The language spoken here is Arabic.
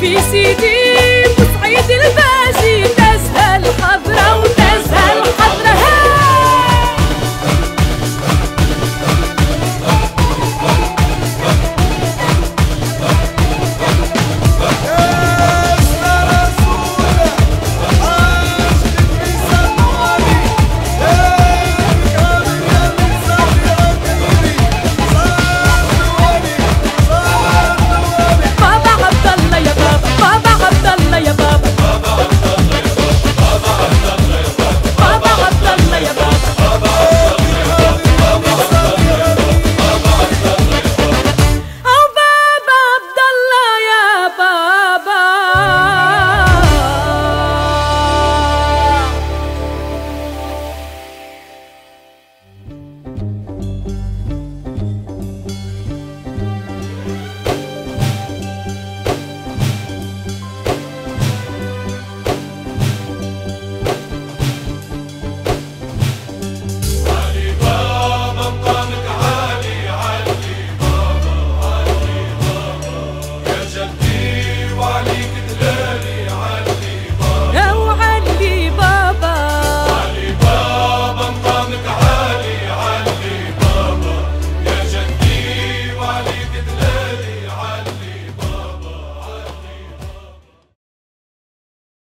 في سيدي وصعيد البلد